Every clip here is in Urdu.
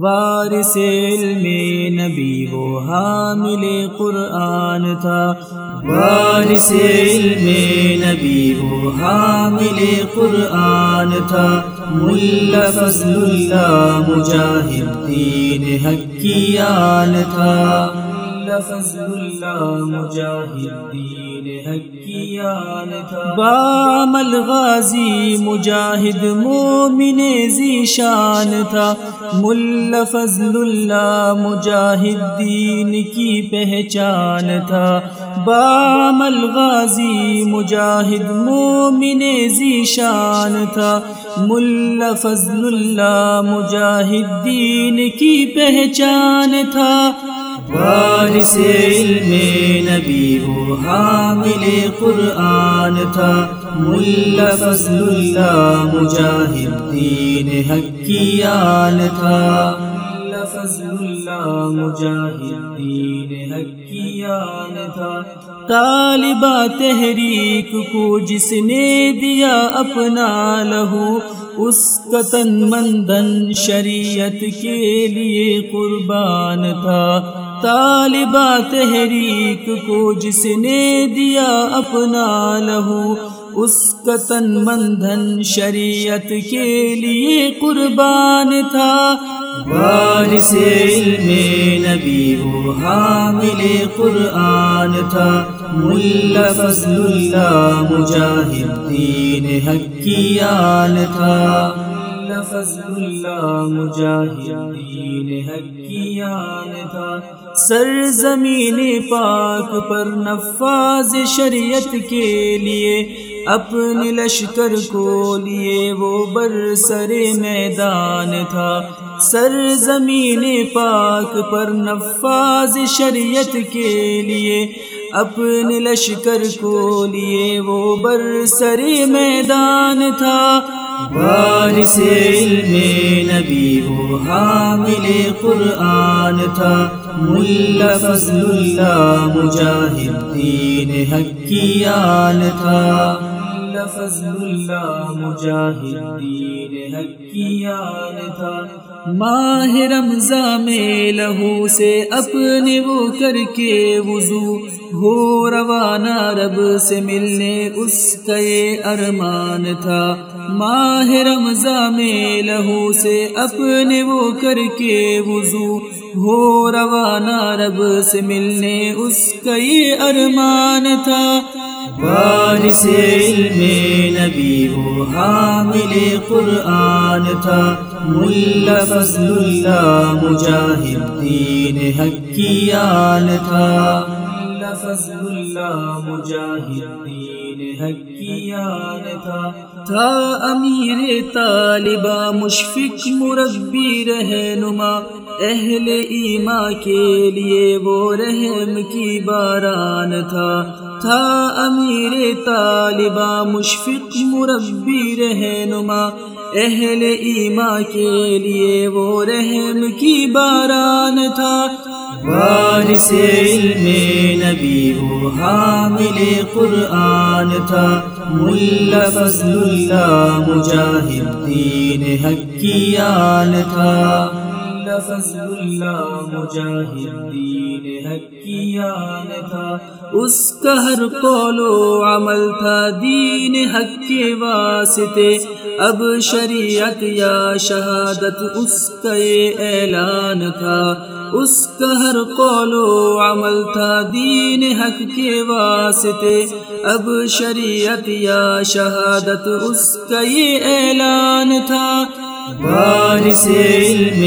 وارث علم نبی وہ حامل قرآن تھا۔ وارث علم نبی وہ حامل قرآن تھا۔ ملا فضل اللہ، مجاہد دین حقیان تھا۔ فضل اللہ مجاہد دین حقیان تھا بامل غازی مجاہد مومن ذیشان تھا۔ ملا فضل اللہ مجاہد دین کی پہچان تھا۔ بامل غازی مجاہد مومن ذیشان تھا۔ ملا فضل اللہ مجاہد دین کی پہچان تھا۔ وارث علم نبی وہ حامل قرآن تھا۔ ملا فضل اللہ، مجاہد دین حقیان تھا۔ فضل اللہ، مجاہد دین تھا۔ طالبہ تحریک کو جس نے دیا اپنا لہو، اس کا تن مندن شریعت کے لیے قربان تھا۔ طالبہ تحریک کو جس نے دیا اپنا لہو، اس کا تن مندھن شریعت کے لیے قربان تھا۔ وارث علم نبی وہ حامل قرآن تھا۔ ملا فضل اللہ، مجاہد دین حقیان تھا۔ فضل اللہ مجاہد دین حقیان تھا۔ سر زمین پاک پر نفاذ شریعت کے لیے، اپنے لشکر کو لیے وہ بر سر میدان تھا۔ سر زمین پاک پر نفاذ شریعت کے لیے، اپنے لشکر کو لیے وہ بر سر میدان تھا۔ وارث علم نبی وہ حامل قرآن تھا۔ ملا فضل اللہ، مجاہد دین حقیان تھا۔ فضل اللہ، مجاہد دین حقیان تھا۔ ماہ رمضان میں لہو سے اپنے وہ کر کے وضو۔ ہو روانہ رب سے ملنے اس کا یہ ارمان تھا۔ ماہ رمضان میں لہو سے اپنے وہ کر کے وضو۔ ہو روانہ رب سے ملنے اس کا یہ ارمان تھا۔ وارث علم نبی وہ حامل قرآن تھا۔ ملا فضل اللہ مجاہد دین حقیان تھا۔ فضل اللہ مجاہد دین حقیان تھا۔ تھا امیر طالبہ، مشفق، مربی، رہنما۔ اہل ایما کے لیے وہ رحم کی باران تھا۔ تھا امیر طالبہ، مشفق، مربی، رہنما۔ اہل ایما کے لیے وہ رحم کی باران تھا۔ وارث علم نبی وہ حامل قرآن تھا۔ ملا فضل اللہ مجاہد دین حقیان تھا۔ فضل اللہ مجاہد دین حقیان تھا۔ اس کا ہر قول و عمل تھا۔ دین حق کے واسطے۔ اب شریعت یا شہادت اس کا یہ اعلان تھا۔ اس کا ہر قول و عمل تھا۔ دین حق کے واسطے۔ اب شریعت یا شہادت اس کا یہ اعلان تھا۔ وارث علم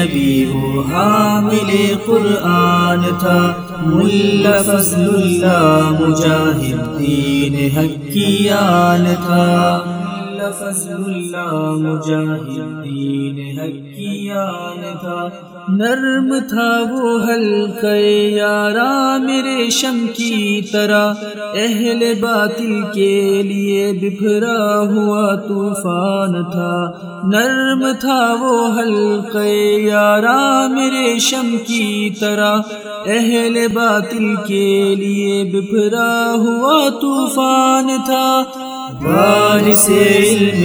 نبی وہ حامل قرآن تھا۔ ملا فضل اللہ مجاہد دین حقیان تھا۔ فضل اللہ مجاہد حقیان تھا۔ نرم تھا وہ حلقے یارا میرے شم کی طرح۔ اہل باطل کے لیے بکھرا ہوا طوفان تھا۔ نرم تھا وہ حلقے یارا میرے شم کی طرح۔ اہل باطل کے لیے بکھرا ہوا طوفان تھا۔ وارث علم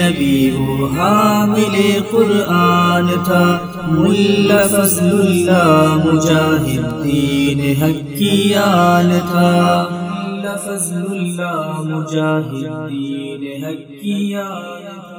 نبی وہ حامل قرآن تھا۔ ملا فضل اللہ مجاہد دین حقیان تھا۔ ملا فضل اللہ مجاہد دین حقیان تھا۔